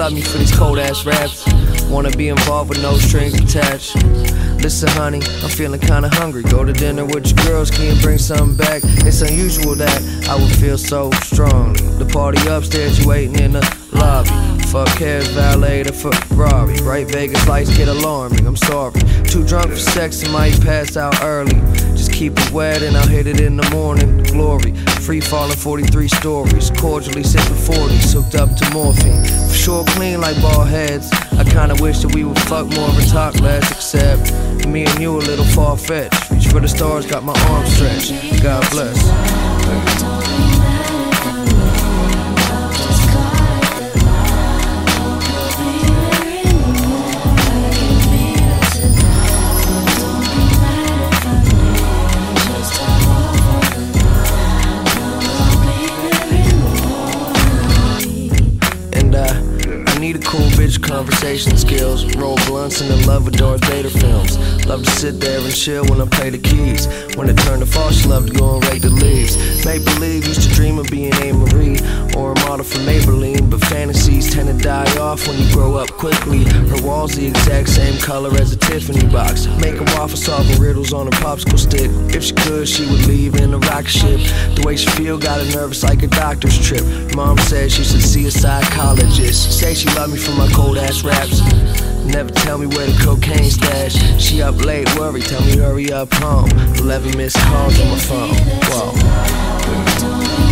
love me for these cold ass raps. Wanna be involved with no strings attached. Listen, honey, I'm feeling kinda hungry. Go to dinner with your girls, can you bring something back? It's unusual that I would feel so strong. The party upstairs, you waiting in the lobby. Fuck cares, valet to Ferrari. Bright Vegas lights get alarming, I'm sorry. Too drunk for sex and might pass out early. Just keep it wet and I'll hit it in the morning. Glory, free falling 43 stories. Cordially sipping 40s, hooked up to morphine. For sure, clean like ball heads. I kinda wish that we would fuck more and talk less, except me and you a little far fetched. Reach for the stars, got my arms stretched. God bless. Need a cool bitch conversation skills. Roll blunts in love with Darth Vader films. Love to sit there and chill when I play the keys. When it turn to fall, she love to go and rake the leaves. Make believe used to dream of being A. Marie or a model for Maybelline. But fantasies tend to die off when you grow up quickly. Her walls the exact same color as a Tiffany box. Make a waffle solving riddles on a popsicle stick. If she could, she would leave in a rocket ship. The way she feel got her nervous like a doctor's trip. Mom said she should see a psychologist. Say she love me for my cold ass raps. Never tell me where the cocaine stash. She up late, worry, tell me hurry up home. 11 missed calls on my phone. Whoa.